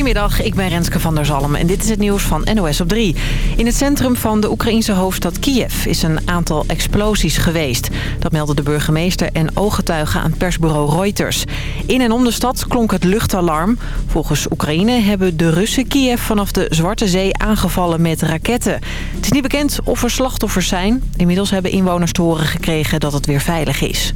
Goedemiddag, ik ben Renske van der Zalm en dit is het nieuws van NOS op 3. In het centrum van de Oekraïnse hoofdstad Kiev is een aantal explosies geweest. Dat meldde de burgemeester en ooggetuigen aan persbureau Reuters. In en om de stad klonk het luchtalarm. Volgens Oekraïne hebben de Russen Kiev vanaf de Zwarte Zee aangevallen met raketten. Het is niet bekend of er slachtoffers zijn. Inmiddels hebben inwoners te horen gekregen dat het weer veilig is.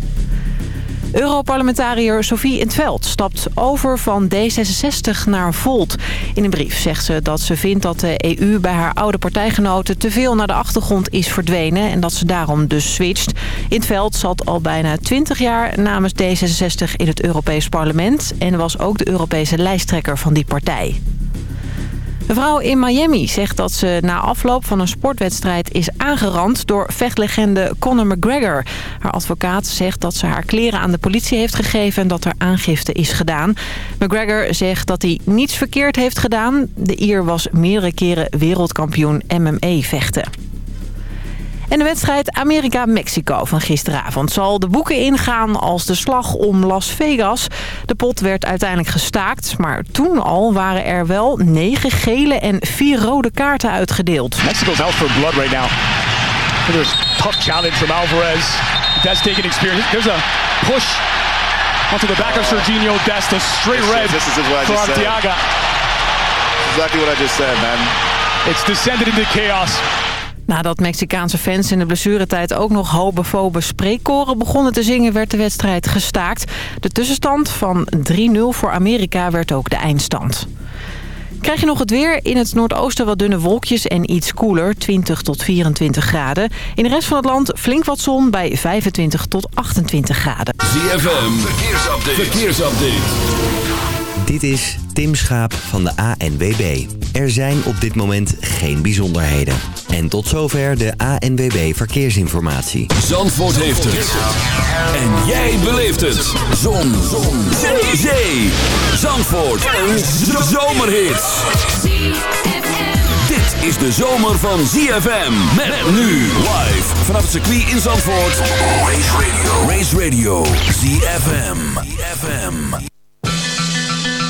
Europarlementariër Sophie in Veld stapt over van D66 naar Volt. In een brief zegt ze dat ze vindt dat de EU bij haar oude partijgenoten te veel naar de achtergrond is verdwenen en dat ze daarom dus switcht. In Veld zat al bijna 20 jaar namens D66 in het Europees Parlement en was ook de Europese lijsttrekker van die partij. Een vrouw in Miami zegt dat ze na afloop van een sportwedstrijd is aangerand door vechtlegende Conor McGregor. Haar advocaat zegt dat ze haar kleren aan de politie heeft gegeven en dat er aangifte is gedaan. McGregor zegt dat hij niets verkeerd heeft gedaan. De Ier was meerdere keren wereldkampioen MMA vechten. En de wedstrijd Amerika-Mexico van gisteravond zal de boeken ingaan als de slag om Las Vegas. De pot werd uiteindelijk gestaakt, maar toen al waren er wel negen gele en vier rode kaarten uitgedeeld. Mexico's out for blood right now. There's a tough challenge from Alvarez. Des taking experience. There's a push onto the back of Serginho. A straight red this is what I for. Arteaga. Exactly what I just said, man. It's descended into chaos. Nadat Mexicaanse fans in de blessuretijd ook nog homofobe spreekkoren begonnen te zingen... werd de wedstrijd gestaakt. De tussenstand van 3-0 voor Amerika werd ook de eindstand. Krijg je nog het weer? In het noordoosten wat dunne wolkjes en iets koeler, 20 tot 24 graden. In de rest van het land flink wat zon bij 25 tot 28 graden. ZFM, verkeersupdate. verkeersupdate. Dit is Tim Schaap van de ANWB. Er zijn op dit moment geen bijzonderheden. En tot zover de ANWB Verkeersinformatie. Zandvoort heeft het. En jij beleeft het. Zon. Zon. Zee. Zee. Zandvoort. Een zomerhit. Dit is de zomer van ZFM. Met nu live vanaf het circuit in Zandvoort. Race Radio. Race Radio. ZFM. ZFM.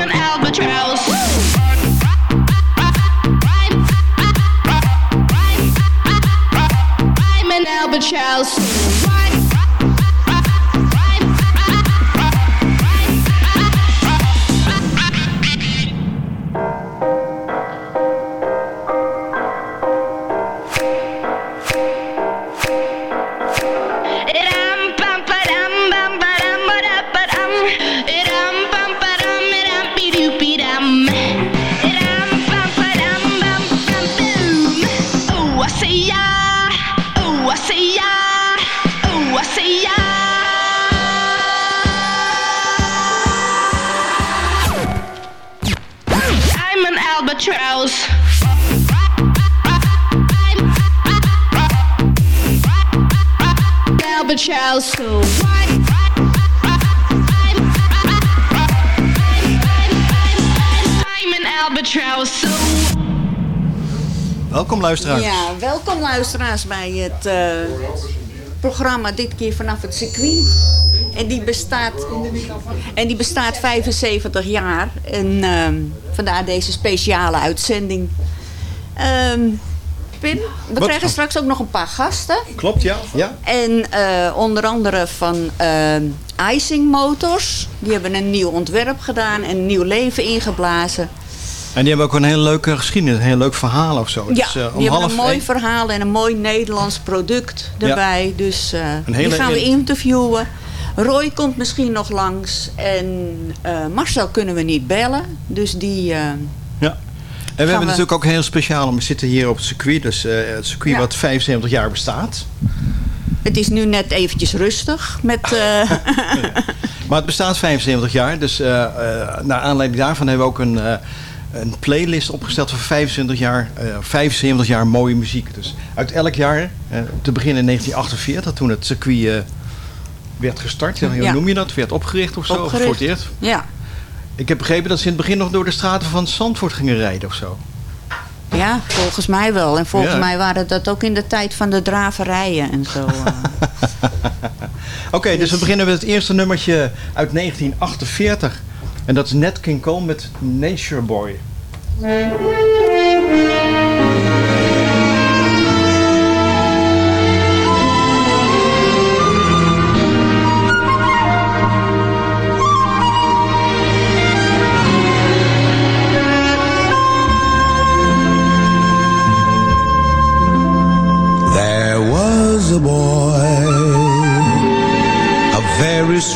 I'm an albatross. Welkom luisteraars. Ja, welkom luisteraars bij het eh, programma dit keer vanaf het circuit. En die bestaat, en die bestaat 75 jaar. En ehm, vandaar deze speciale uitzending. Ehm, Pim, we Wat- krijgen straks ook nog een paar gasten. Klopt, ja. ja. En eh, onder andere van ehm, Icing Motors. Die hebben een nieuw ontwerp gedaan en een nieuw leven ingeblazen. En die hebben ook een hele leuke geschiedenis, een heel leuk verhaal of zo. Ja, Dus, eh, om die hebben half een mooi verhaal en een mooi Nederlands product erbij. Dus eh, die gaan we in- interviewen. Roy komt misschien nog langs. En eh, Marcel kunnen we niet bellen. Dus die... En we hebben we- natuurlijk ook heel speciaal, we zitten hier op het circuit, dus eh, het circuit Ja. wat 75 jaar bestaat. het is nu net eventjes rustig met... eh, Maar het bestaat 75 jaar, dus eh, naar aanleiding daarvan hebben we ook een, een playlist opgesteld van 25 jaar, eh, 75 jaar mooie muziek. Dus uit elk jaar, eh, te beginnen in 1948, toen het circuit werd gestart, hoe Ja. noem je dat? Werd opgericht of zo? Of Opgericht. voor het eerst? ja. Ik heb begrepen dat ze in het begin nog door de straten van Zandvoort gingen rijden of zo. ja, volgens mij wel. En volgens Ja. mij waren dat ook in de tijd van de draverijen en zo. eh. Oké, dus we beginnen met het eerste nummertje uit 1948. En dat is Nat King Cole met Nature Boy.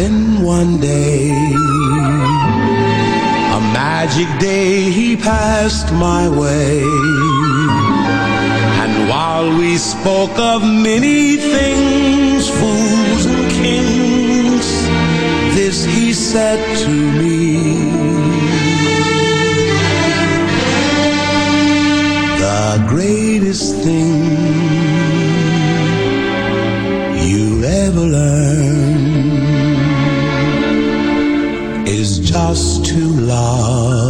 then one day, a magic day, he passed my way. And while we spoke of many things, fools and kings, this he said to me. The greatest thing is just to love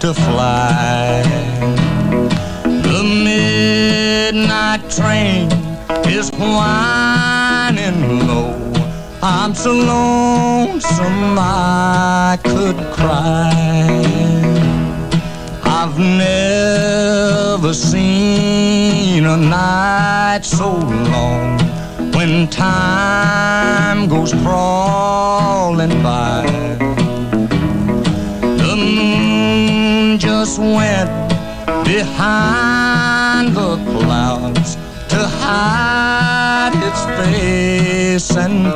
to fly. The midnight train is whining low. I'm so lonesome I could cry. I've never seen a night so long when time goes crawling by. Just went behind the clouds to hide its face and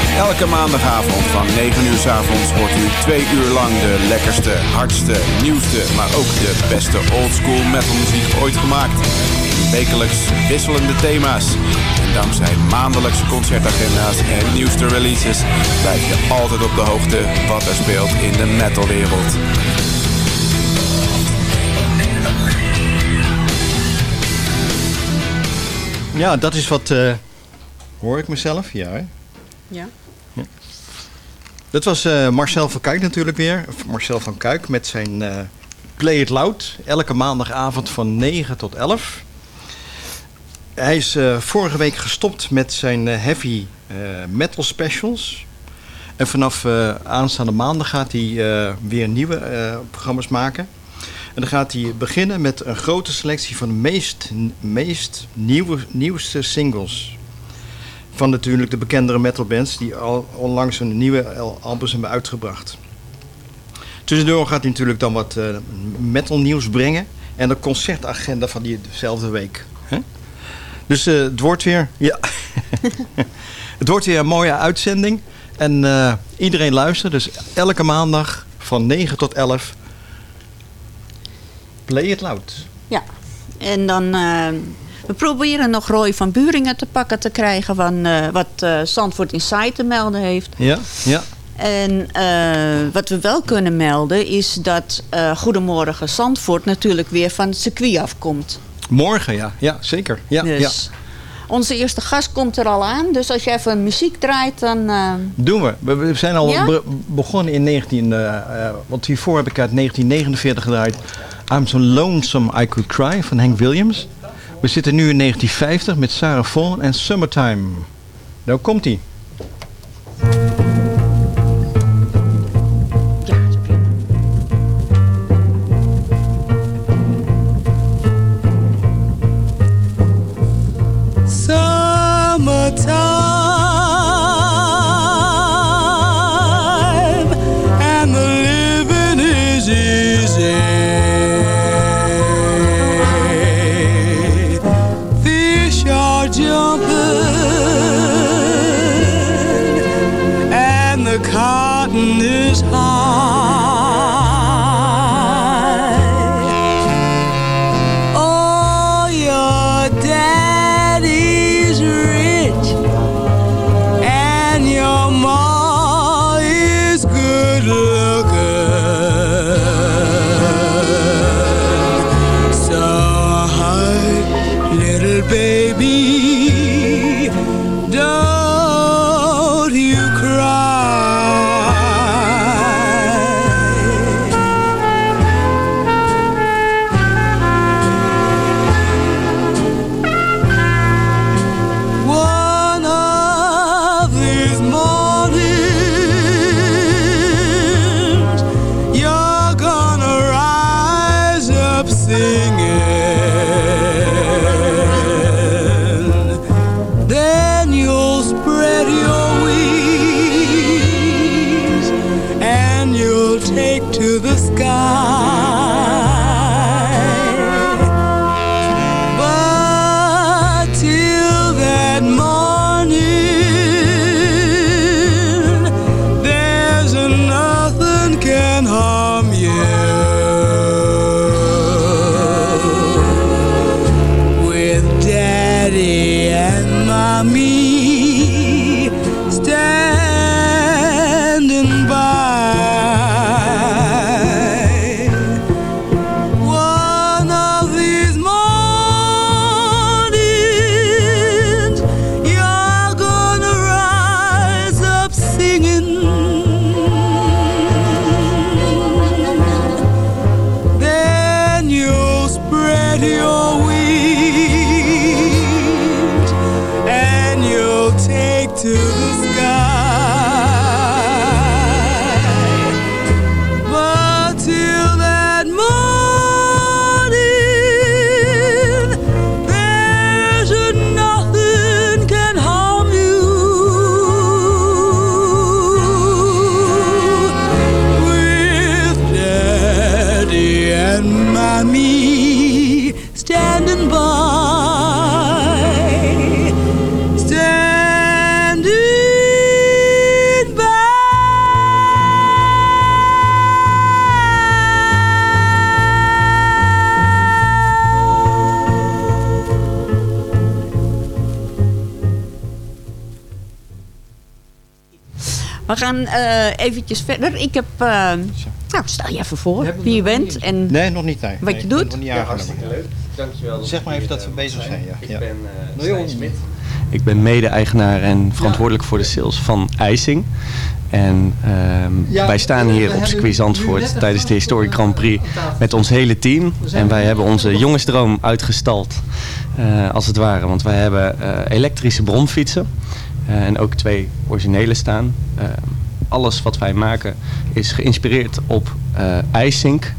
Elke maandagavond van 9 uur s avonds hoort u twee uur lang de lekkerste, hardste, nieuwste, maar ook de beste oldschool metalmuziek ooit gemaakt. Wekelijks wisselende thema's. En dankzij maandelijkse concertagenda's en nieuwste releases blijf je altijd op de hoogte wat er speelt in de metalwereld. Ja, dat is wat... eh, hoor ik mezelf? Ja, hè? Ja. Dat was eh, Marcel van Kuik natuurlijk weer. Marcel van Kuik met zijn eh, Play It Loud. Elke maandagavond van 9 tot 11. Hij is eh, vorige week gestopt met zijn heavy metal specials. En vanaf aanstaande maandag gaat hij weer nieuwe programma's maken. En dan gaat hij beginnen met een grote selectie van de meest, meest nieuwe, nieuwste singles. Van natuurlijk de bekendere metalbands die al onlangs hun nieuwe al- albums hebben uitgebracht. Tussendoor gaat hij natuurlijk dan wat eh, metal nieuws brengen. En de concertagenda van diezelfde week. Dus eh, het wordt weer... Ja. het wordt weer een mooie uitzending. En eh, iedereen luistert. Dus elke maandag van 9 tot 11. Play it loud. Ja, en dan... we proberen nog Roy van Buringen te pakken te krijgen... van eh, wat Zandvoort Insight te melden heeft. Ja, ja. En eh, wat we wel kunnen melden is dat Goedemorgen Zandvoort natuurlijk weer van het circuit afkomt. Morgen, ja. Ja, zeker. Ja, dus ja. onze eerste gast komt er al aan. Dus als je even muziek draait, dan... Doen we. We, zijn al Ja? be- begonnen in 19... eh eh, want hiervoor heb ik uit 1949 gedraaid... I'm So Lonesome I Could Cry van Hank Williams. We zitten nu in 1950 met Sarah Vaughan en Summertime. Daar komt the. Eh, eventjes verder. Ik heb... eh, nou, stel je even voor wie je bent en Nee, nog niet. Nee. wat Nee, je doet. nog niet Ja, hartstikke leuk. Dankjewel. Zeg maar even dat we bezig zijn. Ja. Ik Ja. ben uh. Smit. Ik ben mede-eigenaar en verantwoordelijk voor de sales van IJsing. En ehm, Ja, wij staan hier op circuit Zandvoort tijdens de Historic Grand Prix met ons hele team. En wij hebben onze jongensdroom uitgestald, eh, als het ware. Want wij hebben eh, elektrische bromfietsen eh, en ook twee originele staan. Alles wat wij maken is geïnspireerd op eh iSync.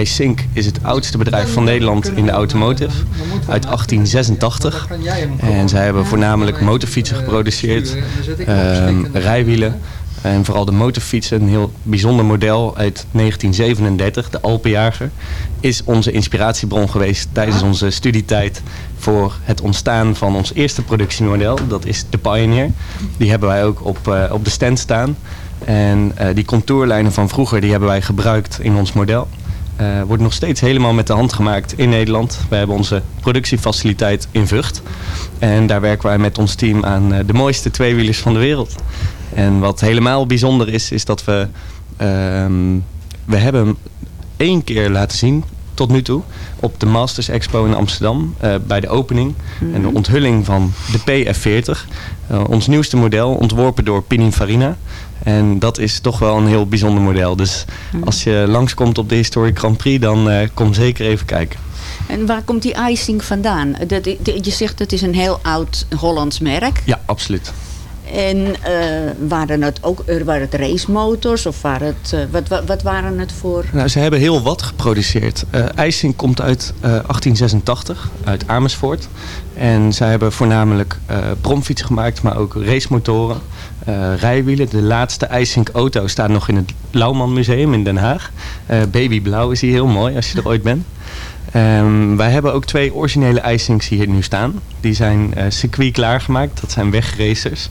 iSync is het oudste bedrijf van Nederland in de automotive uit 1886. En zij hebben voornamelijk motorfietsen geproduceerd, ehm, rijwielen en vooral de motorfiets, een heel bijzonder model uit 1937, de Alpenjager, is onze inspiratiebron geweest tijdens onze studietijd voor het ontstaan van ons eerste productiemodel. Dat is de Pioneer. Die hebben wij ook op, eh, op de stand staan. En eh, die contourlijnen van vroeger die hebben wij gebruikt in ons model. Eh, wordt nog steeds helemaal met de hand gemaakt in Nederland. We hebben onze productiefaciliteit in Vught. En daar werken wij met ons team aan eh, de mooiste tweewielers van de wereld. En wat helemaal bijzonder is, is dat we... ehm, we hebben hem één keer laten zien tot nu toe op de Masters Expo in Amsterdam bij de opening en de onthulling van de PF40. Eh, ons nieuwste model, ontworpen door Pininfarina. En dat is toch wel een heel bijzonder model. Dus als je langskomt op de Historic Grand Prix, dan eh, kom zeker even kijken. En waar komt die icing vandaan? Dat, je zegt het is een heel oud Hollands merk. Ja, absoluut. En eh, waren het ook waren het racemotors of waren het, eh, wat, wat, waren het voor? Nou, ze hebben heel wat geproduceerd. IJsing komt uit eh, 1886, uit Amersfoort. En zij hebben voornamelijk bromfietsen gemaakt, maar ook racemotoren, rijwielen. De laatste IJsink auto staat nog in het Lauwman Museum in Den Haag. Babyblauw is die heel mooi als je er ooit bent. Ehm, wij hebben ook twee originele IJsings hier nu staan. Die zijn eh circuit klaargemaakt. Dat zijn wegracers.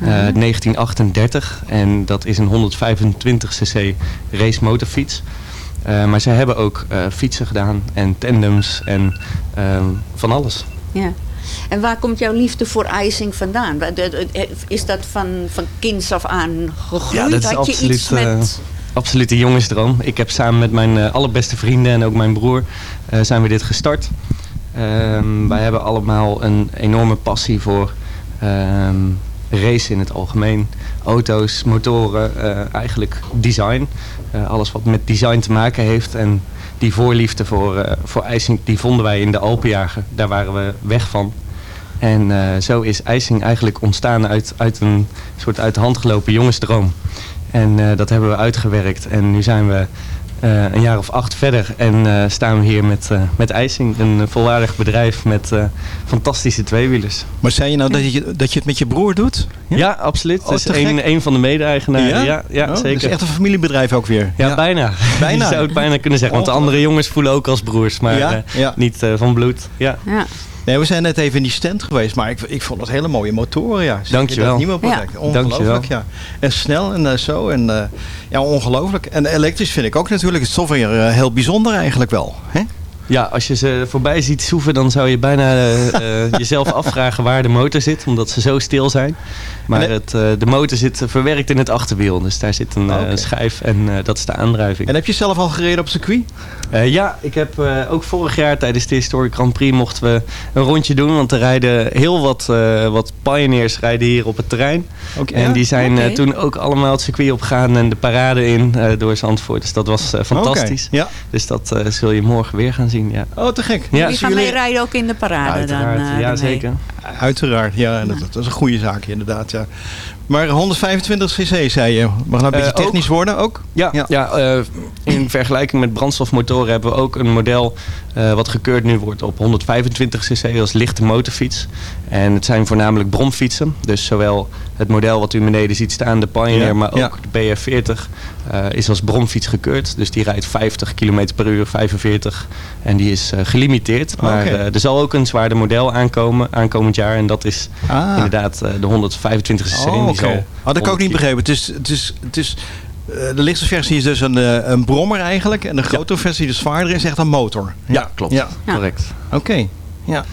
Eh, 1938. En dat is een 125cc race motorfiets. Eh, maar zij hebben ook eh, fietsen gedaan en tandems en ehm, van alles. Ja. En waar komt jouw liefde voor icing vandaan? Is dat van, van kinds af aan gegroeid? Had je iets met... absoluut een jongensdroom. Ik heb samen met mijn eh, allerbeste vrienden en ook mijn broer eh, zijn we dit gestart. Ehm, wij hebben allemaal een enorme passie voor ehm race in het algemeen. Auto's, motoren, eh, eigenlijk design. Alles wat met design te maken heeft. En die voorliefde voor, eh voor ijsing, die vonden wij in de Alpenjager. Daar waren we weg van. En zo is ijsing eigenlijk ontstaan uit, uit een soort uit de hand gelopen jongensdroom. En eh, dat hebben we uitgewerkt. En nu zijn we eh, een jaar of acht verder en eh, staan we hier met, eh met IJsing. Een volwaardig bedrijf met eh, fantastische tweewielers. Maar zei je nou dat je, dat je het met je broer doet? Ja, absoluut. Oh, dat is te een, een van de mede-eigenaren. Ja, ja, Oh, zeker. Het is echt een familiebedrijf ook weer. Ja, bijna. Bijna. Je zou het bijna kunnen zeggen. Want de andere jongens voelen ook als broers, maar eh, niet van bloed. Ja. Nee, we zijn net even in die stand geweest, maar ik, ik vond het hele mooie motoren. Ja. Dankjewel. dat Nieuwe Ja. product. Ongelooflijk, Dankjewel. ja. En snel en eh, zo. En, eh, ja, ongelooflijk. En elektrisch vind ik ook natuurlijk. Het is toch weer eh, heel bijzonder eigenlijk wel. Hè? Ja, als je ze voorbij ziet soeven, dan zou je bijna eh, eh, jezelf afvragen waar de motor zit, omdat ze zo stil zijn. Maar En, het, eh, de motor zit verwerkt in het achterwiel, dus daar zit een, een schijf en dat is de aandrijving. En heb je zelf al gereden op circuit? Ja, ik heb ook vorig jaar tijdens de Historic Grand Prix mochten we een rondje doen, want er rijden heel wat, wat pioneers rijden hier op het terrein. Oké. En die zijn toen ook allemaal het circuit opgegaan en de parade in door Zandvoort. Dus dat was fantastisch. Ja. Dus dat zul je morgen weer gaan zien. Zien. Ja. Oh, te gek. Ja. Die gaan mee rijden ook in de parade dan? Uiteraard, eh, ja zeker. Uiteraard, ja, dat is een goede zaak inderdaad. Ja. Maar 125 cc zei je. Mag nou een beetje Eh, ook. technisch worden ook? Ja, ja. eh, in vergelijking met brandstofmotoren hebben we ook een model eh, wat gekeurd nu wordt op 125 cc als lichte motorfiets. En het zijn voornamelijk bromfietsen. Dus zowel het model wat u beneden ziet staan, de Pioneer, Ja, maar ook ja. de BF40 eh, is als bromfiets gekeurd. Dus die rijdt 50 km per uur, 45. En die is gelimiteerd. Maar Oké. eh, er zal ook een zwaarder model aankomen aankomend jaar. En dat is Ah. inderdaad de 125 cc. Oh, Zal Had ik ook 100 niet begrepen. Het is, het is, het is, eh, de lichtste versie is dus een, eh, een brommer eigenlijk. En de grote versie, de zwaardere, is echt een motor. Ja, klopt. Ja. Correct. Oké. Ja.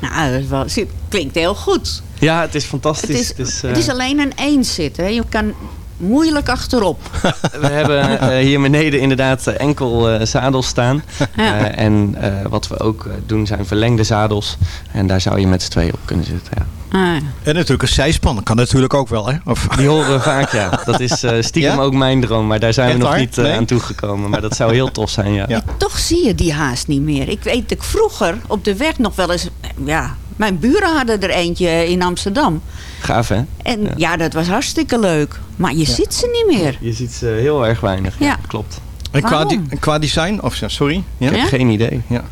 Nou, dat is wel, zit- klinkt heel goed. Ja, het is fantastisch. Het is, eh, het is alleen een eenzitter. hè. Je kan moeilijk achterop. We hebben eh, hier beneden inderdaad eh, enkel eh, zadels staan. Ja. Eh, en eh, wat we ook eh, doen zijn verlengde zadels. En daar zou je met z'n tweeën op kunnen zitten. Ja. Ah, En natuurlijk een zijspan. Kan natuurlijk ook wel, hè? Of... Die horen we vaak, ja. Dat is eh, stiekem Ja? ook mijn droom. Maar daar zijn Echt we nog waar? niet eh, Nee? aan toegekomen. Maar dat zou heel tof zijn, ja. Ja. Toch zie je die haast niet meer. Ik weet dat ik vroeger op de weg nog wel eens... Ja, mijn buren hadden er eentje in Amsterdam. Gaaf, hè? En ja, dat was hartstikke leuk. Maar je ziet ze niet meer. Je ziet ze heel erg weinig. Ja, Ja. klopt. En qua, di- qua design, of sorry. Ja? Ik heb Ja? geen idee. Ja.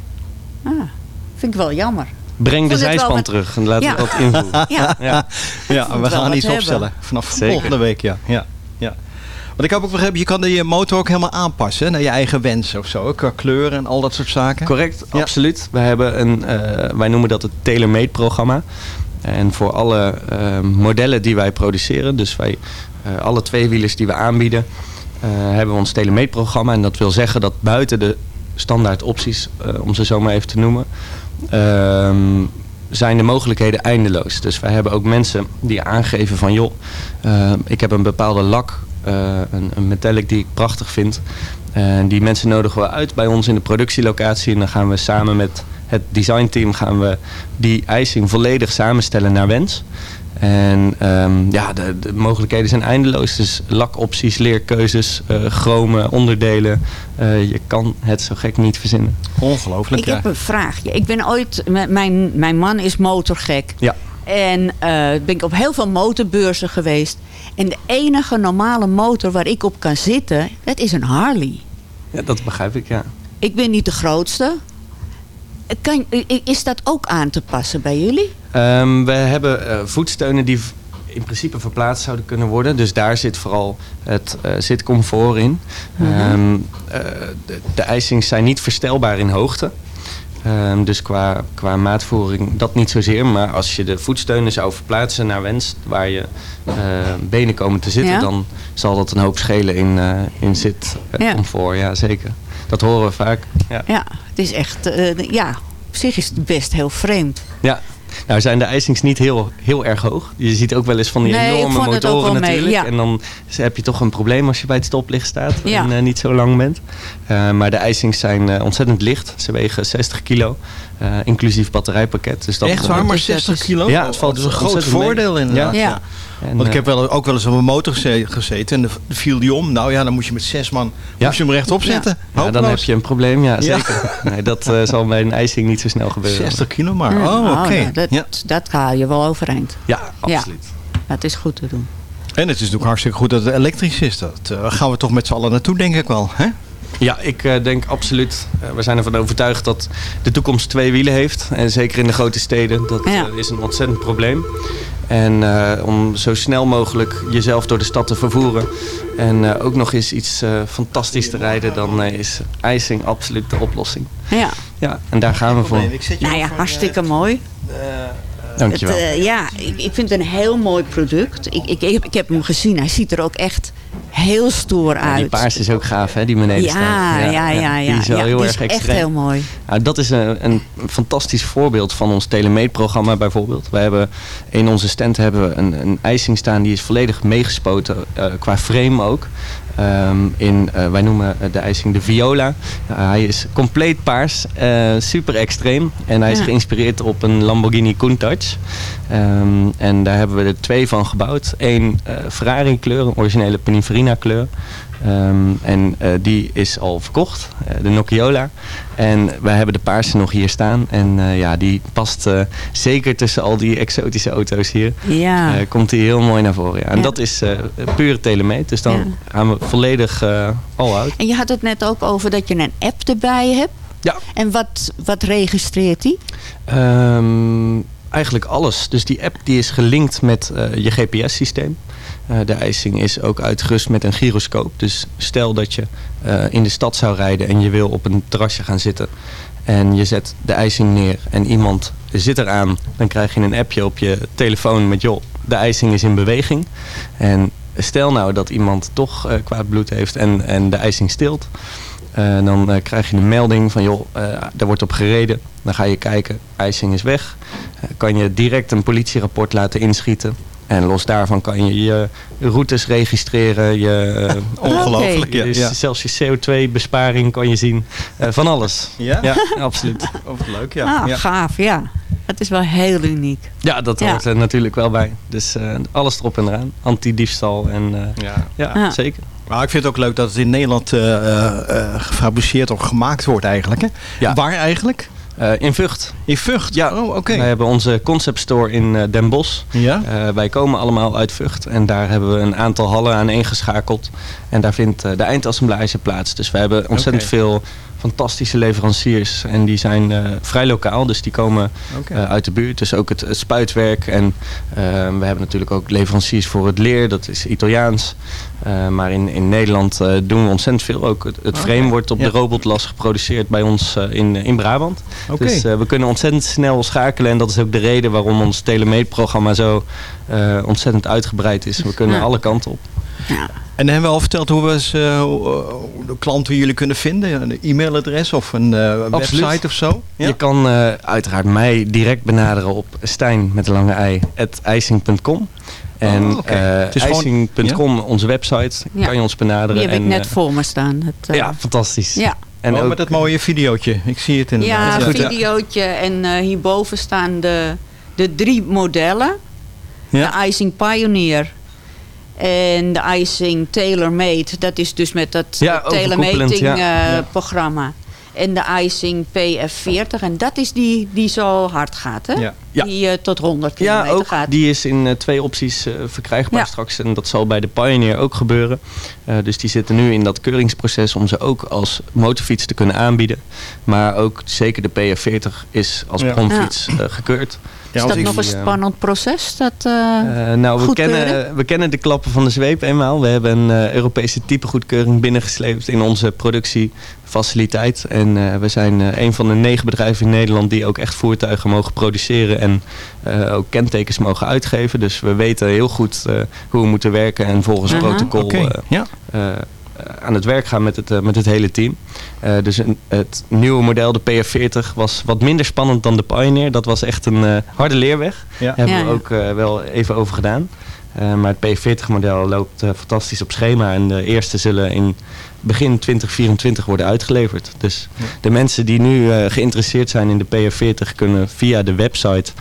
Ah, vind ik wel jammer. Breng de zijspan terug en laten Ja. we dat invoeren. Ja. Ja. Ja, we gaan iets hebben. opstellen. Vanaf Zeker. volgende week, ja. ja. ja. Want ik heb ook begrepen, je kan de motor ook helemaal aanpassen naar je eigen wensen of zo. Qua kleuren en al dat soort zaken. Correct, Ja. absoluut. We hebben een, eh, wij noemen dat het tailor-made programma. En voor alle eh, modellen die wij produceren, dus wij, eh, alle tweewielers die we aanbieden, eh, hebben we ons tailor-made programma. En dat wil zeggen dat buiten de standaard opties, eh, om ze zo maar even te noemen, ehm, zijn de mogelijkheden eindeloos. Dus wij hebben ook mensen die aangeven van joh, eh, ik heb een bepaalde lak, eh, een, een metallic die ik prachtig vind. En die mensen nodigen we uit bij ons in de productielocatie. En dan gaan we samen met het designteam gaan we die icing volledig samenstellen naar wens. En ehm, ja, de, de mogelijkheden zijn eindeloos. Dus lakopties, leerkeuzes, eh chromen, onderdelen. Eh, je kan het zo gek niet verzinnen. Ongelooflijk, Ik ja. heb een vraagje. Ik ben ooit... Mijn, mijn man is motorgek. Ja. En eh, ben ik op heel veel motorbeurzen geweest. En de enige normale motor waar ik op kan zitten, dat is een Harley. ja, dat begrijp ik, ja. Ik ben niet de grootste. Kan, is dat ook aan te passen bij jullie? Ehm, we hebben eh, voetsteunen die in principe verplaatst zouden kunnen worden. Dus daar zit vooral het zitcomfort in. Mhm. Ehm, eh, de, de zijn niet verstelbaar in hoogte. Ehm, dus qua, qua maatvoering dat niet zozeer. Maar als je de voetsteunen zou verplaatsen naar wens... waar je benen komen te zitten... Ja. dan zal dat een hoop schelen in, eh in Ja. zitcomfort. Ja. zeker. Dat horen we vaak. Ja. Ja, het is echt... eh, ja, op zich is het best heel vreemd. Ja. Nou zijn de ijsings niet heel, heel erg hoog. Je ziet ook wel eens van die Nee, enorme motoren mee, natuurlijk. ja. En dan heb je toch een probleem als je bij het stoplicht staat Ja. en eh, niet zo lang bent. Eh, maar de ijsings zijn eh, ontzettend licht. Ze wegen 60 kilo, eh, inclusief batterijpakket. Dus dat, Echt waar, maar Dus dat 60 is- kilo? Ja, het valt is een groot voordeel inderdaad. Ja. Ja. En, Want ik eh, heb wel, ook wel eens op een motor geze- gezeten en de, viel die om. Nou ja, dan moet je met zes man Ja. moest je hem rechtop zetten. ja, dan heb je een probleem, ja, Ja. zeker. Nee, dat eh, zal bij een ijsing niet zo snel gebeuren. 60 kilo maar. Mm, Oh, oké. nou, dat, Ja. dat haal je wel overeind. Ja, absoluut. Dat is goed te doen. En het is natuurlijk hartstikke goed dat het elektrisch is. Dat eh, gaan we toch met z'n allen naartoe, denk ik wel. Hè? Ja, ik eh, denk absoluut. we zijn ervan overtuigd dat de toekomst twee wielen heeft. En zeker in de grote steden. Dat Ja. is een ontzettend probleem. En eh, om zo snel mogelijk jezelf door de stad te vervoeren. En eh, ook nog eens iets eh, fantastisch te rijden. Dan eh, is icing absoluut de oplossing. Ja, Ja, en daar gaan we voor. Ik zet je nou ja, hartstikke mooi. Dankjewel. Het, eh, ja, ik, ik vind het een heel mooi product. Ik, ik, ik, heb, ik heb hem gezien. Hij ziet er ook echt heel stoer Ja, uit. die paars is ook gaaf, hè, die beneden ja, staat. ja, ja, ja. Die is wel ja, heel die erg is echt extreem. heel mooi. Nou, dat is een, een fantastisch voorbeeld van ons Telemeet-programma bijvoorbeeld. Wij hebben in onze stand hebben we een, een ijsing staan die is volledig meegespoten, eh, qua frame ook. Ehm, in, eh, wij noemen de ijsing de Viola. Ja, hij is compleet paars, eh, super extreem. En hij is geïnspireerd op een Lamborghini Countach. Ehm, en daar hebben we er twee van gebouwd. Eén eh, Ferrari kleur, een originele Pininfarina kleur. Ehm, en eh, die is al verkocht, eh, de Nocciola. En wij hebben de paarse nog hier staan. En ja, die past zeker tussen al die exotische auto's hier. Ja. Komt die heel mooi naar voren. Ja. En Ja. dat is pure telemeet. Dus dan Ja. gaan we volledig all out. En je had het net ook over dat je een app erbij hebt. Ja. En wat, wat registreert die? Ehm, eigenlijk alles. Dus die app die is gelinkt met eh, je GPS-systeem. Eh, de ijsing is ook uitgerust met een gyroscoop. Dus stel dat je eh, in de stad zou rijden en je wil op een terrasje gaan zitten. En je zet de ijsing neer en iemand zit eraan. Dan krijg je een appje op je telefoon met joh, de ijsing is in beweging. En stel nou dat iemand toch kwaad bloed heeft en, en de ijsing stilt. Eh, dan eh, krijg je een melding van joh, eh daar wordt op gereden. Dan ga je kijken, ijsing is weg. Kan je direct een politierapport laten inschieten. En los daarvan kan je je routes registreren. Je, Ongelooflijk, ja, dus ja. Zelfs je CO2-besparing kan je zien. Eh, van alles. Ja? Ja, absoluut. Oh, wat leuk, ja. ah, ja. gaaf, ja. Het is wel heel uniek. Ja, dat Ja. hoort er natuurlijk wel bij. Dus eh, alles erop en eraan. Anti-diefstal en eh, Ja. ja, Ja. zeker. Maar ik vind het ook leuk dat het in Nederland eh, gefabriceerd of gemaakt wordt eigenlijk. Hè? Ja. Waar eigenlijk? In Vught. In Vught? Ja. Oh, oké. Wij hebben onze concept store in Den Bosch. Ja? Wij komen allemaal uit Vught en daar hebben we een aantal hallen aan geschakeld. En daar vindt de eindassemblage plaats. Dus we hebben ontzettend veel fantastische leveranciers. En die zijn eh, vrij lokaal, dus die komen eh, uit de buurt. Dus ook het, het spuitwerk. En eh, we hebben natuurlijk ook leveranciers voor het leer, dat is Italiaans. Maar in, in Nederland doen we ontzettend veel. Ook het, het frame wordt op Ja. de robotlas geproduceerd bij ons in, in Brabant. Dus we kunnen ontzettend snel schakelen. En dat is ook de reden waarom ons telemeetprogramma zo ontzettend uitgebreid is. We kunnen Ja. alle kanten op. En dan hebben we al verteld hoe we eens, eh, eh, de klanten jullie kunnen vinden. Een e-mailadres of een eh, Absoluut. website of zo. Ja? Je kan eh, uiteraard mij direct benaderen op stijn met een lange ei, at ijsing.com. En Oh, oké. eh, Het is gewoon- ijsing.com, onze website, Ja. kan je ons benaderen. Die heb ik en, net voor me staan. Het, eh, ja, fantastisch. ja. En oh, ook, met dat mooie videootje. Ik zie het inderdaad. Ja, is een ja. videootje. En eh, hierboven staan de, de drie modellen. Ja. De Icing Pioneer. En de Icing TaylorMade. Dat is dus met dat Ja, ja, overkoepelend, ja. Ja. programma. En de Icing PF40. En dat is die die zo hard gaat, hè? Ja. Ja. Die eh, tot 100 ja, kilometer ook. gaat. Die is in eh, twee opties eh, verkrijgbaar Ja. straks. En dat zal bij de Pioneer ook gebeuren. Eh, dus die zitten nu in dat keuringsproces om ze ook als motorfiets te kunnen aanbieden. Maar ook zeker de PF40 is als eh, gekeurd. Is dat nog een eh, spannend proces? Dat, Eh, nou, we kennen, we kennen de klappen van de zweep eenmaal. We hebben een eh, Europese typegoedkeuring binnengesleept in onze productiefaciliteit. En we zijn een van de negen bedrijven in Nederland die ook echt voertuigen mogen produceren en ook kentekens mogen uitgeven. Dus we weten heel goed hoe we moeten werken en volgens protocol ja. Eh, aan het werk gaan met het, eh, met het hele team. Eh, dus een, het nieuwe model, de PR40, was wat minder spannend dan de Pioneer. Dat was echt een eh, harde leerweg. Ja. Hebben Ja, we ook wel even over gedaan. Eh, maar het P40-model loopt fantastisch op schema. En de eerste zullen in begin 2024 worden uitgeleverd. Dus de mensen die nu eh, geïnteresseerd zijn in de PR40 kunnen via de website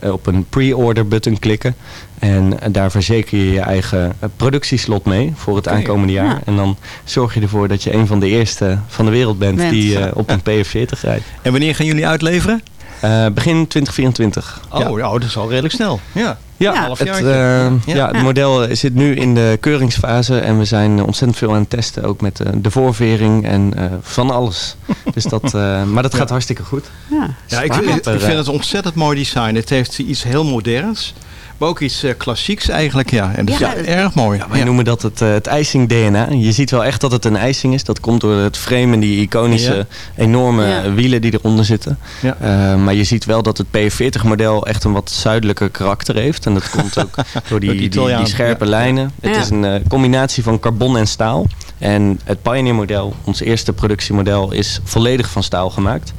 op een pre-order button klikken. En eh, daar verzeker je je eigen eh, productieslot mee voor het aankomende jaar. Ja. En dan zorg je ervoor dat je een van de eerste van de wereld bent, Bent. die eh, op een PR40 rijdt. En wanneer gaan jullie uitleveren? Eh, begin 2024. Oh, Ja. ja. dat is al redelijk snel. Ja. Ja, Ja. Half het, eh, Ja. ja. het model zit nu in de keuringsfase en we zijn ontzettend veel aan het testen. Ook met eh, de voorvering en eh, van alles. dus dat, eh, maar dat gaat hartstikke goed. ja, Ja, ik, ik vind het ontzettend mooi design. Het heeft iets heel moderns. Maar ook iets eh, klassieks eigenlijk. Ja. En dat Ja, is erg mooi. Wij Ja. noemen dat het, eh, het ijsing DNA. Je ziet wel echt dat het een ijsing is. Dat komt door het frame en die iconische Ja. enorme Ja. wielen die eronder zitten. Ja. Eh, maar je ziet wel dat het P40 model echt een wat zuidelijker karakter heeft. En dat komt ook door die, die die, die, Italiaan, scherpe ja. lijnen. Het Ja. is een eh, combinatie van carbon en staal. En het Pioneer model, ons eerste productiemodel, is volledig van staal gemaakt.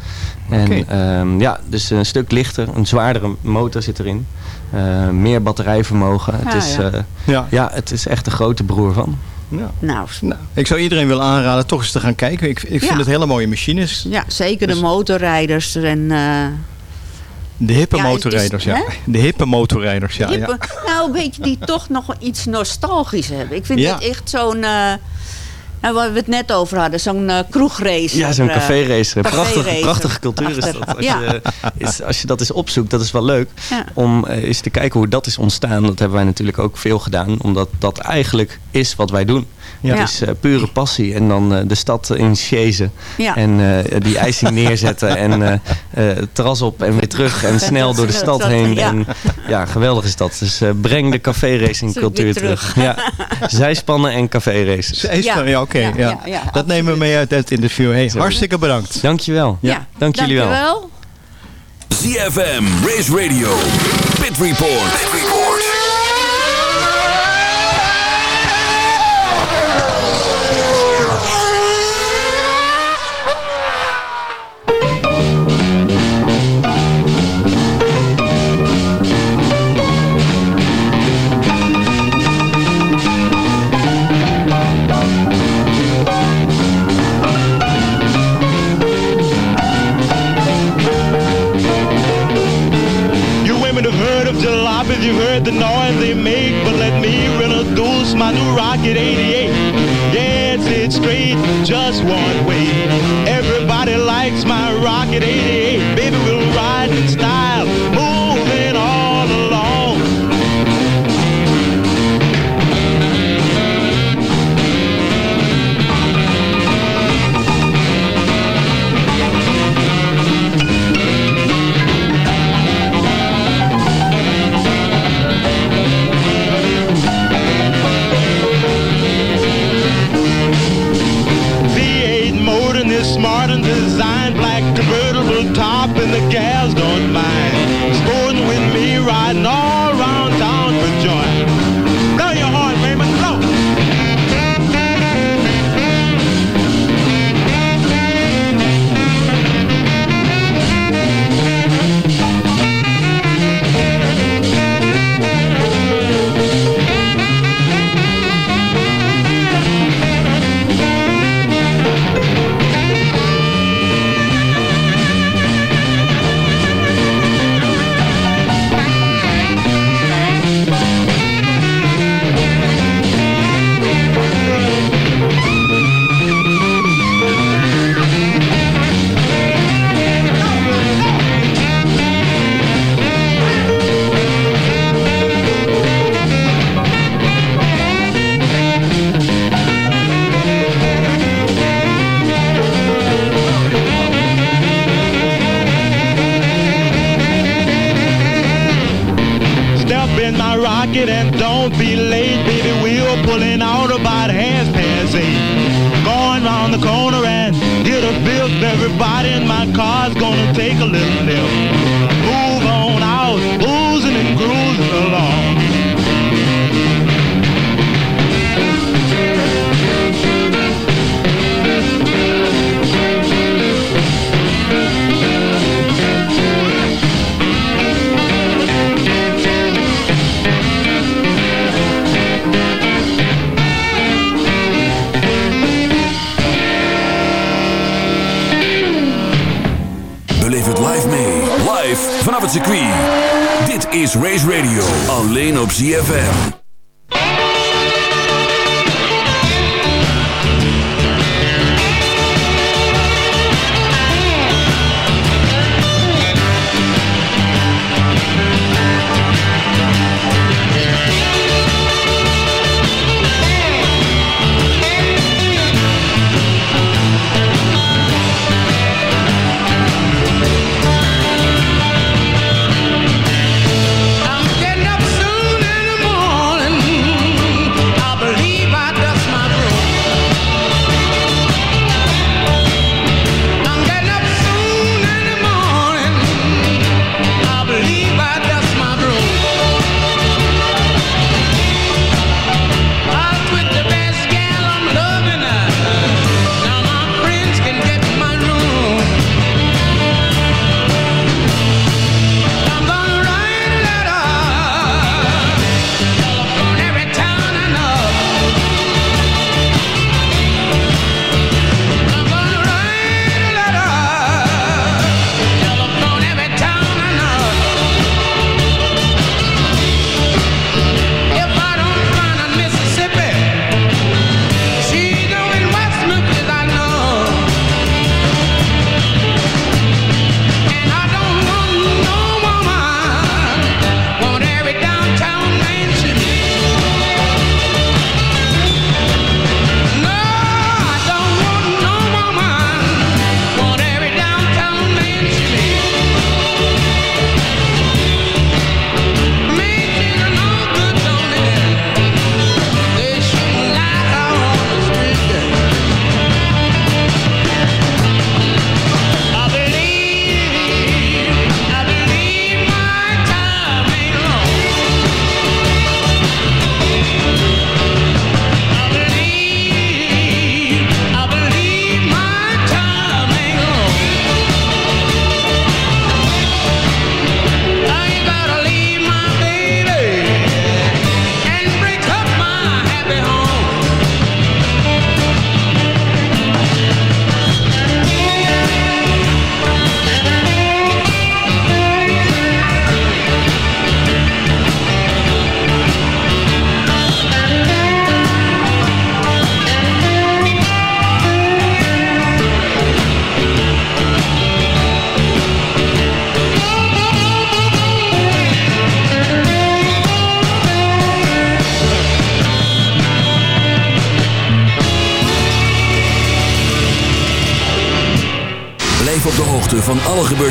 En ehm, ja, dus een stuk lichter, een zwaardere motor zit erin. Eh, meer batterijvermogen. Het, Ah, is, ja. eh, Ja. ja, het is echt de grote broer van. Ja. Nou, Nou, ik zou iedereen willen aanraden toch eens te gaan kijken. Ik, ik vind Ja. het hele mooie machines. ja, zeker de Dus- motorrijders en... eh, De hippe Ja, het is- motorrijders, ja. hè? De hippe motorrijders, ja. Hippe- ja. Nou, weet je, die toch nog iets nostalgisch hebben. Ik vind Ja. dit echt zo'n... nou, waar we het net over hadden, zo'n eh kroegrace. Ja, zo'n eh, café-racer. Prachtige, café-racer. prachtige cultuur is dat. Als, Ja. je, is, als je dat eens opzoekt, dat is wel leuk. Ja. Om eh, eens te kijken hoe dat is ontstaan. Dat hebben wij natuurlijk ook veel gedaan. Omdat dat eigenlijk is wat wij doen. Ja. Het is pure passie. En dan de stad in chasen. Ja. En eh, die ijsing neerzetten. en het terras op en weer terug. En snel door de stad heen. Ja. En, ja, geweldig is dat. Dus eh, breng de café-racing cultuur terug. terug. Ja. Zijspannen en café-races. Ze is Ja. ja, oké. Ja, ja, ja, ja, dat nemen we mee uit het interview. Hey, hartstikke bedankt. Dankjewel. Ja. Dank jullie wel. Dankjewel. ZFM, Race Radio, Pit Report. Pit Report. Noise they make, but let me introduce my new Rocket 88. Yeah, it's it straight, just one way. Everybody likes my Rocket 88.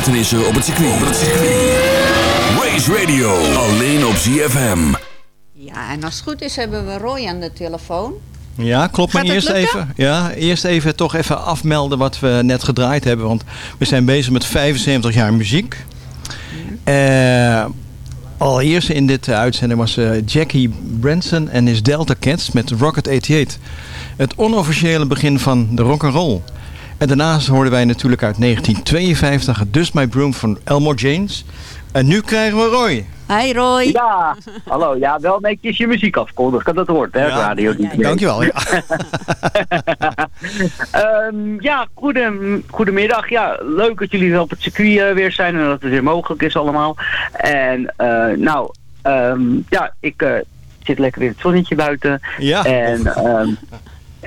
Gebeurtenissen op het circuit. Op het circuit. Race Radio, alleen op ZFM. Ja, en als het goed is hebben we Roy aan de telefoon. Ja, klopt. Maar eerst lukken? even, ja, eerst even toch even afmelden wat we net gedraaid hebben. Want we zijn bezig met 75 jaar muziek. Eh allereerst in dit eh, uitzending was eh, Jackie Branson en his Delta Cats met Rocket 88. Het onofficiële begin van de rock and roll. En daarnaast hoorden wij natuurlijk uit 1952 Dust My Broom van Elmore James. En nu krijgen we Roy. Hi Roy. Ja, hallo. Ja, wel netjes je muziek afkondigen. Dat hoort, hè, Ja, radio. Dankjewel. Ja. Ehm, ja, goedem, goedemiddag. Ja, leuk dat jullie op het circuit eh, weer zijn en dat het weer mogelijk is allemaal. En eh, nou, ehm, ja, ik eh, zit lekker in het zonnetje buiten. Ja. En ehm,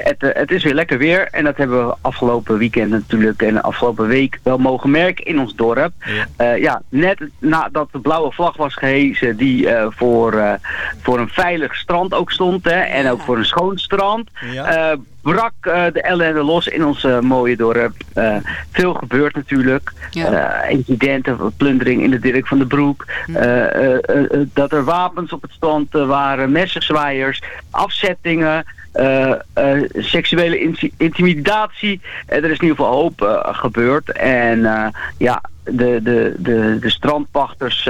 het, eh, het is weer lekker weer. En dat hebben we afgelopen weekend natuurlijk en afgelopen week wel mogen merken in ons dorp. Ja, ja net nadat de blauwe vlag was gehezen die eh, voor, eh, voor een veilig strand ook stond. Hè, en ook voor een schoon strand. eh, brak eh, de ellende los in ons eh, mooie dorp. Eh, veel gebeurt natuurlijk. Incidenten, plundering in de Dirk van de Broek. Eh, dat er wapens op het strand waren, messenzwaaiers, afzettingen. seksuele inti- intimidatie. Er is in ieder geval hoop gebeurd. En ja, de, de, de, de strandpachters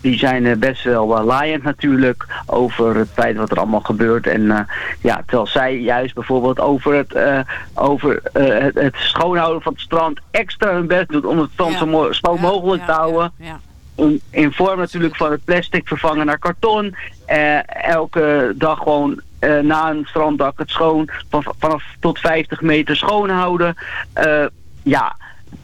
die zijn eh, best wel uh, laaiend natuurlijk over het feit wat er allemaal gebeurt. En eh, ja, terwijl zij juist bijvoorbeeld over het, eh, over, eh, het, het schoonhouden van het strand extra hun best doet om het strand zo mo- schoon mogelijk te houden. In- In vorm natuurlijk van het plastic vervangen naar karton. Eh, elke dag gewoon eh, na een stranddak het schoon van, vanaf tot 50 meter schoonhouden. Eh, ja,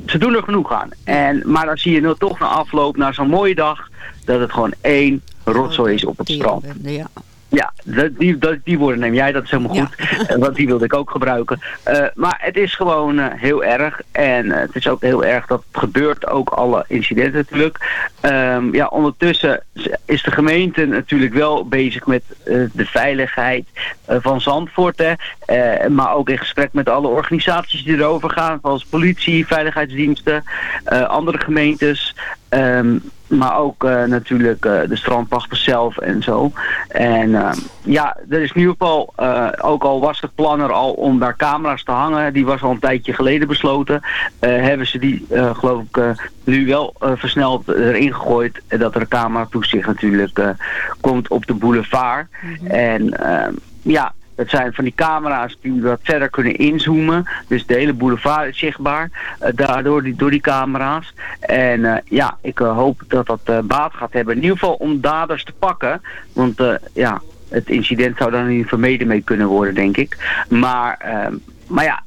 ze doen er genoeg aan. En, maar dan zie je nu toch na afloop, na zo'n mooie dag, dat het gewoon één rotzooi is op het strand. Ja. Ja, dat- die, die woorden neem jij, dat is helemaal goed. Eh, Want die wilde ik ook gebruiken. Eh, maar het is gewoon eh, heel erg. En eh, het is ook heel erg dat het gebeurt, ook alle incidenten natuurlijk. Ehm, ja, ondertussen is de gemeente natuurlijk wel bezig met eh, de veiligheid eh, van Zandvoort. Hè. Eh, maar ook in gesprek met alle organisaties die erover gaan. Zoals politie, veiligheidsdiensten, eh, andere gemeentes. Ehm, maar ook eh, natuurlijk eh, de strandpachters zelf en zo. En ehm, ja, er is in ieder geval, eh, ook al was het plan er al om daar camera's te hangen, die was al een tijdje geleden besloten, hebben ze die geloof ik nu wel versneld erin gegooid. Dat er een camera toezicht natuurlijk komt op de boulevard. En ehm, ja, het zijn van die camera's die wat verder kunnen inzoomen. Dus de hele boulevard is zichtbaar. eh, daardoor die, door die camera's. En eh, ja, ik eh, hoop dat dat baat gaat hebben. In ieder geval om daders te pakken. Want ja, het incident zou dan niet vermeden mee kunnen worden, denk ik. Maar, ehm, maar ja,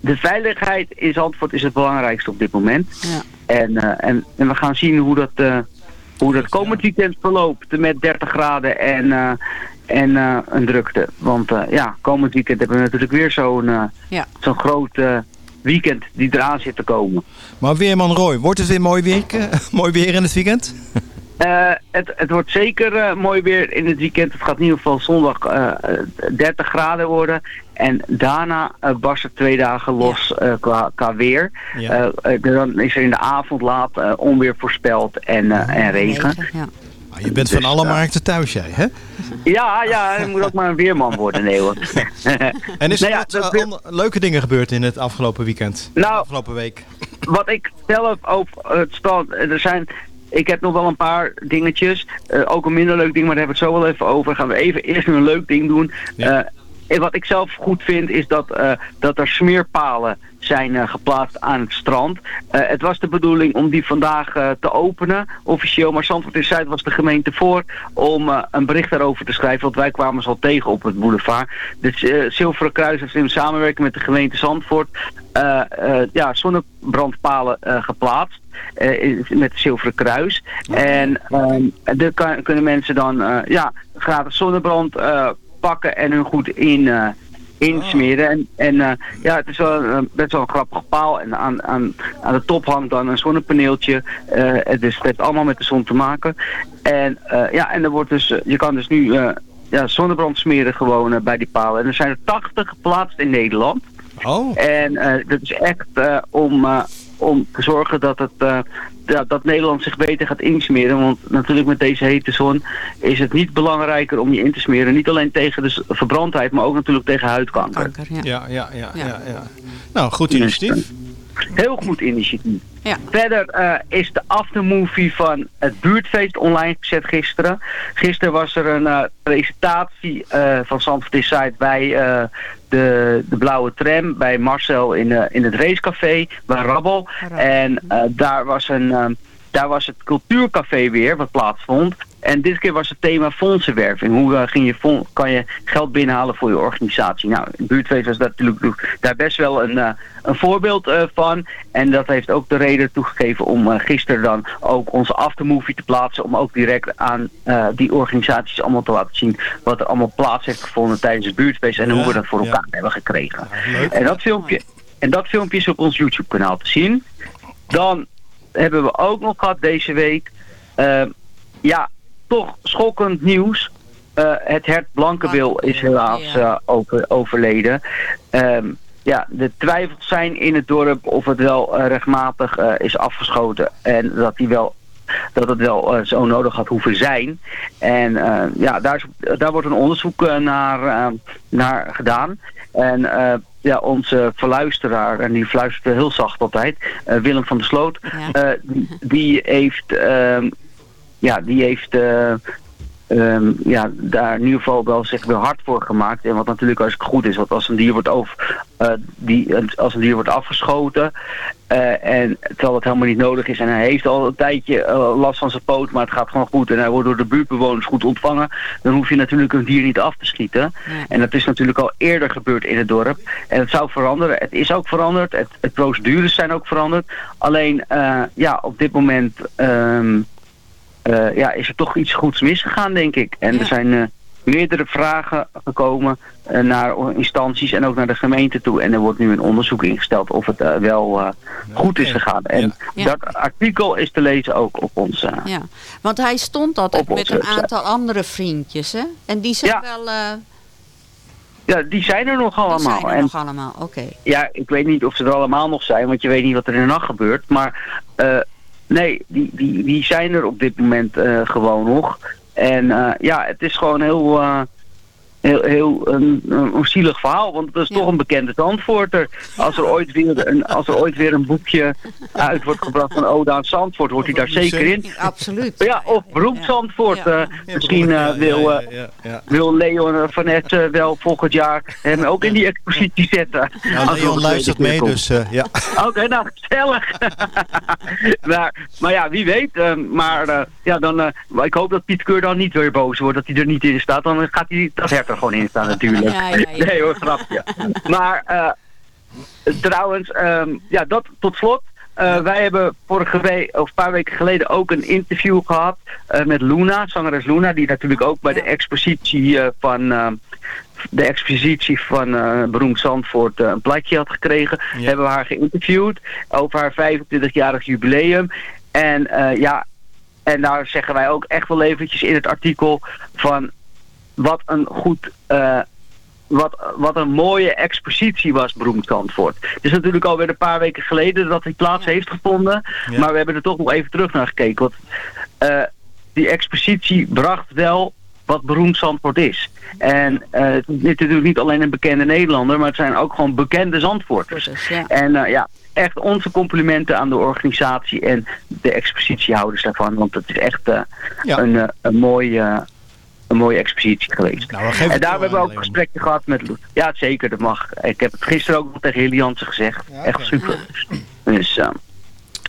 de veiligheid in Zandvoort is het belangrijkste op dit moment. En, eh, en, en we gaan zien hoe dat, hoe dat komend weekend verloopt met 30 graden en, en eh, een drukte. Want eh, ja, komend weekend hebben we natuurlijk weer zo'n eh, Ja. zo'n groot weekend die eraan zit te komen. Maar Weerman Roy, wordt het weer mooi weer, mooi weer in het weekend? Eh, het, het wordt zeker eh, mooi weer in het weekend. Het gaat in ieder geval zondag eh, eh, 30 graden worden. En daarna eh barst het twee dagen los eh, qua, qua weer. Ja. Dan is er in de avond laat eh, onweer voorspeld en, eh, en regen. Je bent van Dus, alle eh, markten thuis, jij, hè? Ja, ja, je moet ook maar een weerman worden, nee hoor. En is er Nou ja, wat eh, leuke dingen gebeurd in het afgelopen weekend? Nou, afgelopen week. wat ik zelf op het stand, er zijn, ik heb nog wel een paar dingetjes, Eh, ook een minder leuk ding, maar daar hebben we het zo wel even over. Gaan we even eerst nu een leuk ding doen. Eh, en wat ik zelf goed vind is dat, eh, dat er smeerpalen zijn eh, geplaatst aan het strand. Eh, het was de bedoeling om die vandaag te openen, officieel. Maar Zandvoort in Zuid was de gemeente voor om een bericht daarover te schrijven. Want wij kwamen ze al tegen op het boulevard. Dus eh Zilveren Kruis heeft in samenwerking met de gemeente Zandvoort... ja, zonnebrandpalen geplaatst. met het Zilveren Kruis. En ehm daar kan- kunnen mensen dan ja, gratis zonnebrand pakken en hun goed in, eh, insmeren. En, en eh, ja, het is wel een, best wel een grappige paal. En aan, aan, aan de top hangt dan een zonnepaneeltje. Eh, het, is, het heeft allemaal met de zon te maken. En eh, ja, en er wordt dus, eh, je kan dus nu eh, ja, zonnebrand smeren gewoon eh, bij die palen. En er zijn er 80 geplaatst in Nederland. Oh. En eh, dat is echt eh, om, eh, om te zorgen dat, het, eh, ja, dat Nederland zich beter gaat insmeren. Want natuurlijk met deze hete zon is het niet belangrijker om je in te smeren. Niet alleen tegen de verbrandheid, maar ook natuurlijk tegen huidkanker. Ja, ja, ja, ja, ja. Nou, goed initiatief. Heel goed initiatief. Ja. Verder eh, is de aftermovie van het buurtfeest online gezet gisteren. Gisteren was er een eh, presentatie eh, van Zandvoort Inside bij de, de Blauwe Tram, bij Marcel in, in het racecafé, bij Rabbel. En daar, was een, daar was het cultuurcafé weer, wat plaatsvond. En dit keer was het thema fondsenwerving. Hoe eh, ging je fon- kan je geld binnenhalen voor je organisatie? Nou, buurtfeest was daar natuurlijk daar best wel een, eh, een voorbeeld eh, van. En dat heeft ook de reden toegegeven om gisteren dan ook onze aftermovie te plaatsen. Om ook direct aan die organisaties allemaal te laten zien wat er allemaal plaats heeft gevonden tijdens het buurtfeest. En hoe we dat voor ja. elkaar hebben gekregen. En dat filmpje, en dat filmpje is op ons YouTube kanaal te zien. Dan hebben we ook nog gehad deze week. ja, toch schokkend nieuws. Eh, het hert Blankenwil is helaas eh, over, overleden. Ehm, ja, de twijfels zijn in het dorp of het wel eh, rechtmatig is afgeschoten. En dat hij wel dat het wel zo nodig had hoeven zijn. En ja, daar, is, daar wordt een onderzoek naar, naar gedaan. En ja, onze verluisteraar, en die fluistert heel zacht altijd, Willem van der Sloot, die, die heeft, ehm, ja, die heeft eh, ehm, ja, daar in ieder geval wel zich weer hard voor gemaakt. En wat natuurlijk hartstikke goed is, want als een dier wordt, over, eh, die, als een dier wordt afgeschoten, eh, en terwijl het helemaal niet nodig is en hij heeft al een tijdje last van zijn poot, maar het gaat gewoon goed en hij wordt door de buurtbewoners goed ontvangen, dan hoef je natuurlijk een dier niet af te schieten. En dat is natuurlijk al eerder gebeurd in het dorp. En het zou veranderen. Het is ook veranderd. Het, het procedures zijn ook veranderd. Alleen, ja, op dit moment ehm, eh, ja, is er toch iets goeds misgegaan, denk ik. En er zijn eh, meerdere vragen gekomen eh, naar instanties en ook naar de gemeente toe. En er wordt nu een onderzoek ingesteld of het wel eh, goed is gegaan. En Ja. dat artikel is te lezen ook op ons. eh, Ja, want hij stond altijd Op met een aantal andere vriendjes, hè? En die zijn wel... eh ja, die zijn er nog die allemaal. zijn er en nog allemaal, oké. Ja, ik weet niet of ze er allemaal nog zijn, want je weet niet wat er in de nacht gebeurt. Maar eh, nee, die, die, die zijn er op dit moment eh, gewoon nog. En eh, ja, het is gewoon heel, eh, heel, heel een, een, een zielig verhaal, want het is toch een bekende Zandvoorter. Als er, ooit weer een, als er ooit weer een boekje uit wordt gebracht van Oda aan Zandvoort, hoort hij daar zeker in. Absoluut. Ja, of beroemd Zandvoort. eh, misschien eh, wil, eh, wil Leon van Het eh, wel volgend jaar hem ook in die expositie zetten. Ja, Als Leon luistert mee, dus eh, ja. Oké, nou, gezellig. maar, maar ja, wie weet. eh, maar eh, ja, dan, eh, ik hoop dat Piet Keur dan niet weer boos wordt dat hij er niet in staat. Dan gaat hij dat hert er gewoon in staan natuurlijk. Ja, ja, ja. Nee hoor, grapje. Maar eh, trouwens, ehm, ja, dat tot slot. Eh, wij hebben vorige week, of een paar weken geleden ook een interview gehad eh, met Luna, zangeres Luna, die natuurlijk ook bij de expositie van de expositie van Beroemd Zandvoort een plekje had gekregen. Hebben we haar geïnterviewd over haar 25-jarig jubileum. En eh, ja, en daar zeggen wij ook echt wel eventjes in het artikel van wat een goed eh, wat, wat een mooie expositie was Beroemd Zandvoort. Het is natuurlijk alweer een paar weken geleden dat die plaats heeft gevonden. Ja. Maar we hebben er toch nog even terug naar gekeken. Want eh, die expositie bracht wel wat Beroemd Zandvoort is. En eh, het is natuurlijk niet alleen een bekende Nederlander, maar het zijn ook gewoon bekende Zandvoorters. En eh, ja, echt onze complimenten aan de organisatie en de expositiehouders daarvan. Want het is echt Ja. een, een mooie... een mooie expositie geweest. Nou, en daar hebben we ook Leon. gesprekken gehad met Loet. Ja, zeker, dat mag. Ik heb het gisteren ook nog tegen Hilly Jansen gezegd. Echt super. Dus, eh,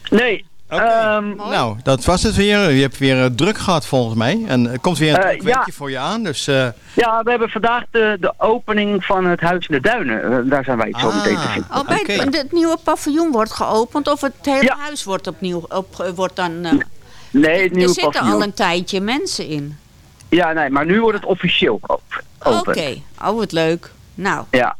nee. ehm, Nou, dat was het weer. Je hebt weer eh, druk gehad volgens mij. En er komt weer een Eh, druk weekje ja. voor je aan. Dus eh, ja, we hebben vandaag de, de opening van het Huis in de Duinen. Eh, daar zijn wij het zo Ah. meteen te vinden. Oh, bij het, het nieuwe paviljoen wordt geopend of het hele huis wordt opnieuw op, eh, wordt dan. eh, Nee, het er nieuwe zitten paviljoen. al een tijdje mensen in. Ja, nee, maar nu wordt het officieel open. Oké, okay. oh wat leuk. Nou. Ja.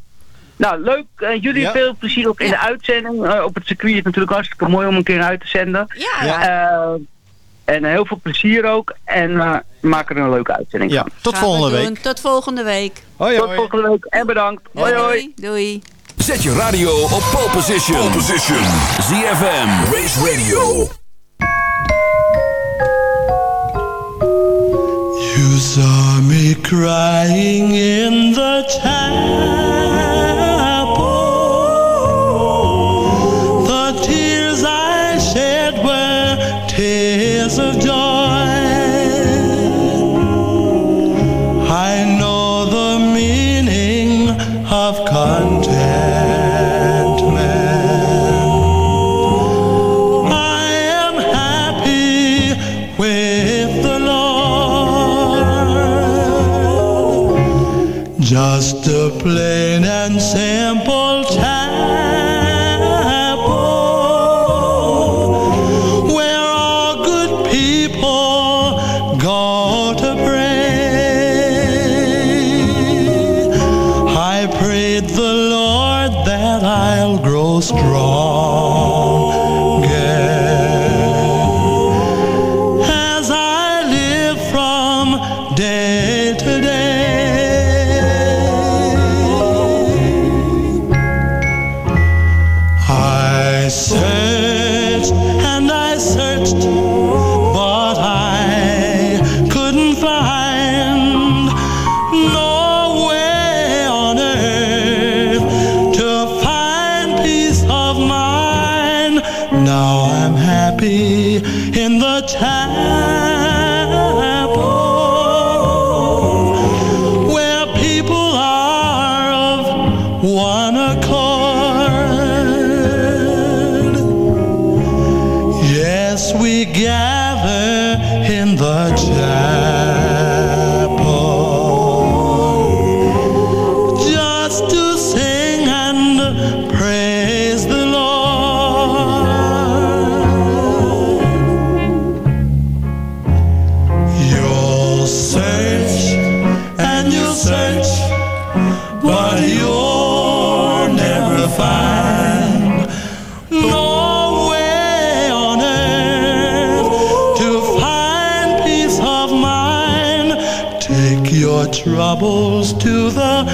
Nou, leuk. Eh, jullie veel plezier ook in de uitzending. Eh, op het circuit is het natuurlijk hartstikke mooi om een keer uit te zenden. Ja. Eh, en heel veel plezier ook. En maak er een leuke uitzending ja Tot volgende week. Tot volgende week. Hoi, hoi. Tot volgende week. En bedankt. Hoi, hoi. Doei. Zet je radio op pole position. Pole position. ZFM. Race Radio. You saw me crying in the town. just a plain and simple.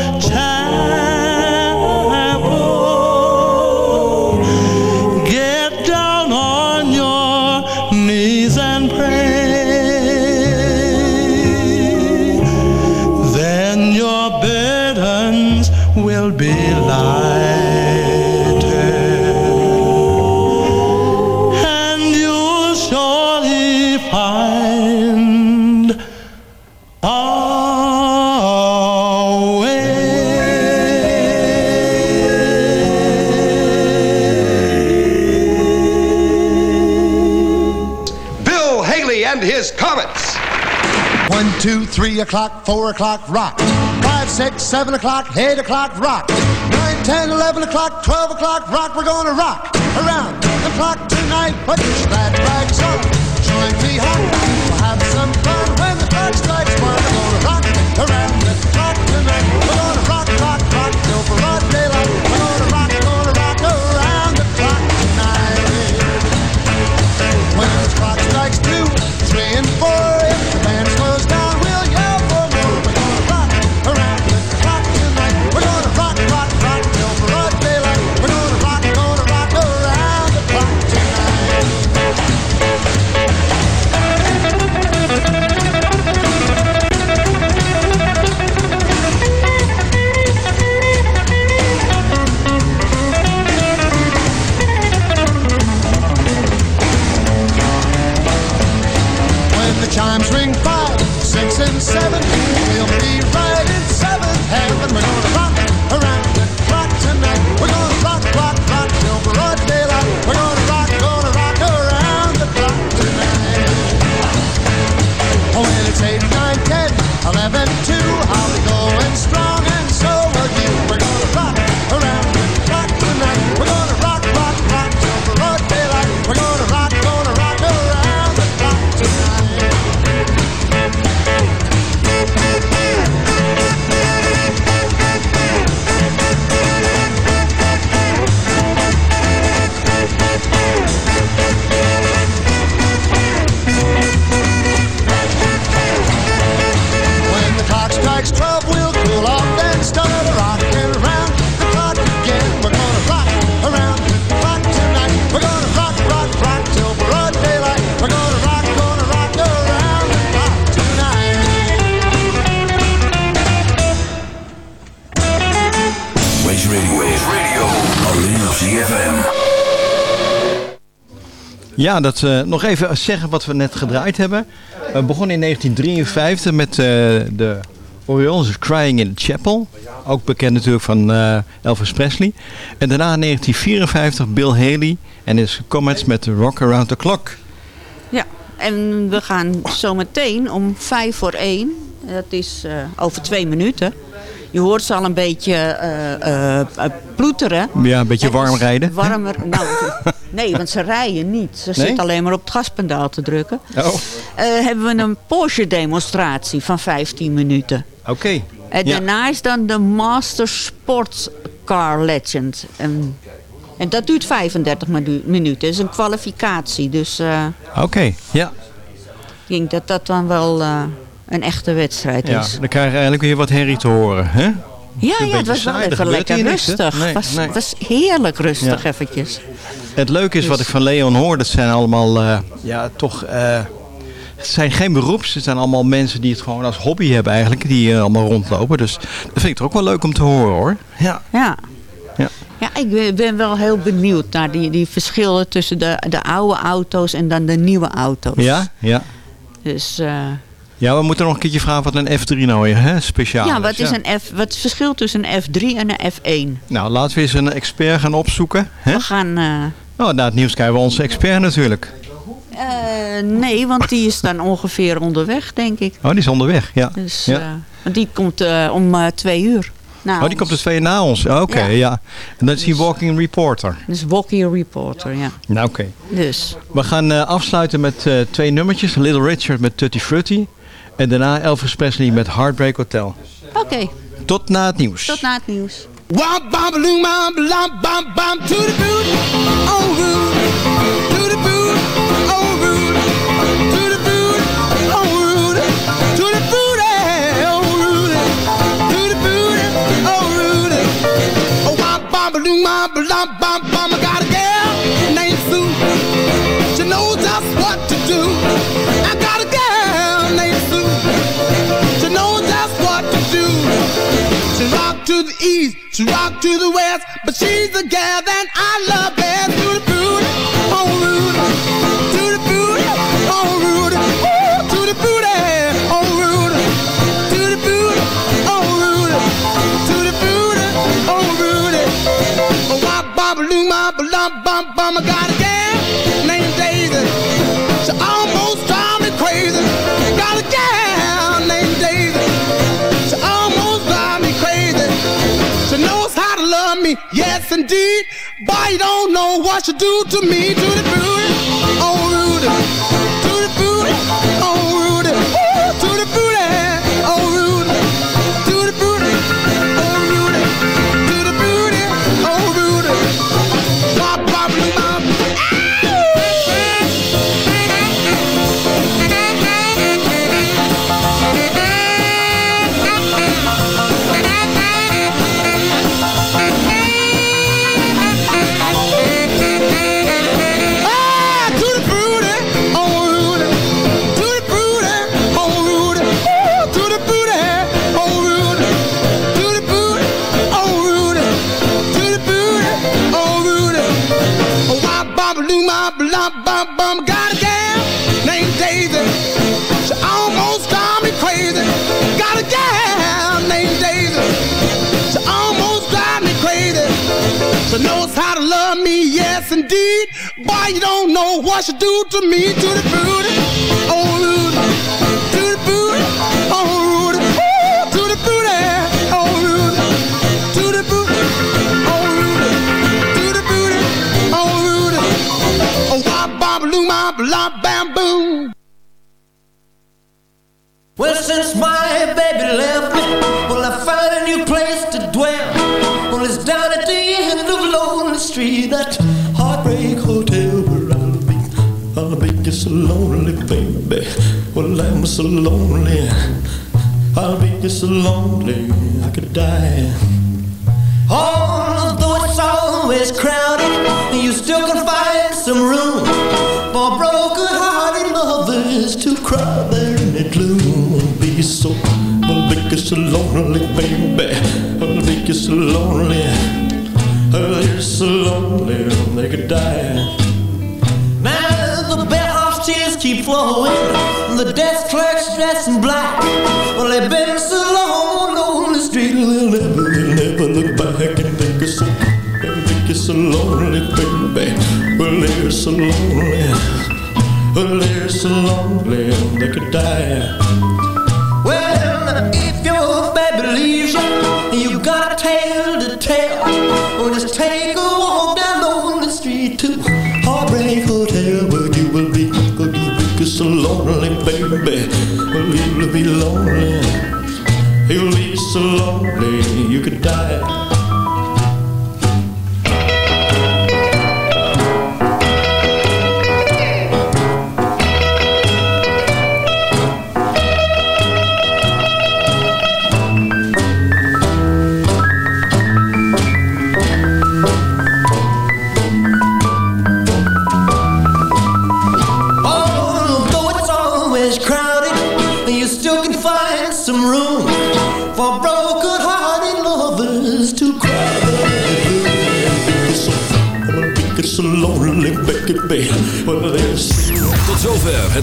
time o'clock, four o'clock, rock. Five, six, seven o'clock, eight o'clock, rock. Nine, ten, eleven o'clock, twelve o'clock, rock. We're gonna rock around the clock tonight. Put your right Ja, dat, eh, nog even zeggen wat we net gedraaid hebben. We begonnen in 1953 met eh, de Orioles Crying in the Chapel. Ook bekend natuurlijk van eh, Elvis Presley. En daarna in 1954 Bill Haley en his Comets met Rock Around the Clock. Ja, en we gaan zometeen om vijf voor één. Dat is over twee minuten. Je hoort ze al een beetje eh, ploeteren. Ja, een beetje warm rijden. Warmer, nou, nee, want ze rijden niet. Ze Nee? zitten alleen maar op het gaspedaal te drukken. Oh, hebben we een Porsche-demonstratie van 15 minuten. oké. En Ja. daarna is dan de Master Sports Car Legend. En, en dat duurt 35 minu- minuten. Dat is een kwalificatie. Dus Oké, ja. ik denk dat dat dan wel een echte wedstrijd ja. is. Dan krijg je eigenlijk weer wat herrie te horen. Hè? Ja, ja, het was wel even lekker hier rustig. Nee, was, nee. was heerlijk rustig Ja. eventjes. Het leuke is wat ik van Leon hoor, dat zijn allemaal, eh, ja, toch, eh, het zijn geen beroeps. Het zijn allemaal mensen die het gewoon als hobby hebben eigenlijk, die eh, allemaal rondlopen. Dus dat vind ik toch ook wel leuk om te horen hoor. Ja. Ja. Ja. Ja, ik ben- ben wel heel benieuwd naar die, die verschillen tussen de, de oude auto's en dan de nieuwe auto's. Ja, ja. Dus eh, Ja, we moeten nog een keertje vragen wat een F3 nou is, hè? speciaal ja, wat is ja. een F, wat is het verschil tussen een F3 en een F1? Nou, laten we eens een expert gaan opzoeken. Hè? We gaan... eh, Nou, na het nieuws krijgen we onze expert natuurlijk. eh, nee, want die is dan ongeveer onderweg, denk ik. Oh, die is onderweg, ja. Dus, ja. eh, die komt om twee uur. Nou, oh, die komt er twee na ons. Oké, Ja. ja. En dat is die walking reporter. Dus Walkie Reporter, ja. Nou, oké. Dus. We gaan afsluiten met twee nummertjes. Little Richard met Tutti Frutti. En daarna Elvis Presley met Heartbreak Hotel. Oké, Tot na het nieuws. tot na het nieuws. Bam bam the east, she rock to the west, but she's the gal that I love indeed. But you don't know what you do to me. To the on indeed. Boy, you don't know what she do to me. To the booty, oh Rudy. To the booty, oh Rudy. Ooh, to the booty, oh Rudy. To the booty, oh Rudy. To the booty, oh Rudy. Oh, wop, bop, loo, bam, boom. Well, since my baby. Well, I'm so lonely. I'll be so lonely, I could die. Although it's always crowded, you still can find some room for broken-hearted lovers to cry there in the gloom. Be so, I'll be so lonely, baby. I'll be so lonely. I'll be so lonely, they could die. Keep flowing. The desk clerks dressed in black. Well, they've been so long on the street, they'll never, they'll never look back and think it's so, think it's so lonely, baby. Well, they're so lonely. Well, they're so lonely, they could die. Well, if your baby leaves you, you got a tale to tell. Well, just take lonely. You'll be so lonely, you could die.